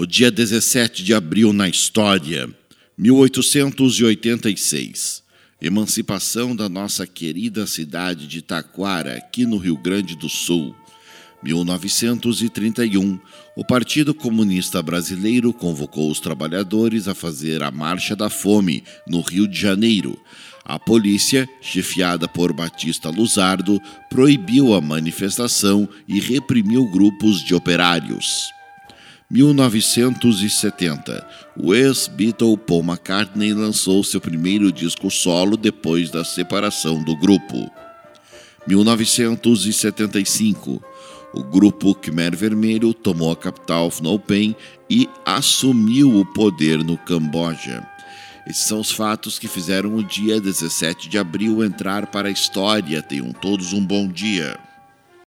O dia 17 de abril na história, 1886. Emancipação da nossa querida cidade de Taquara, aqui no Rio Grande do Sul. 1931, o Partido Comunista Brasileiro convocou os trabalhadores a fazer a Marcha da Fome no Rio de Janeiro. A polícia, chefiada por Batista Luzardo, proibiu a manifestação e reprimiu grupos de operários. 1970, o ex-Beatle Paul McCartney lançou seu primeiro disco solo depois da separação do grupo. 1975, o grupo Khmer Vermelho tomou a capital Phnom Penh e assumiu o poder no Camboja. Esses são os fatos que fizeram o dia 17 de abril entrar para a história. Tenham todos um bom dia.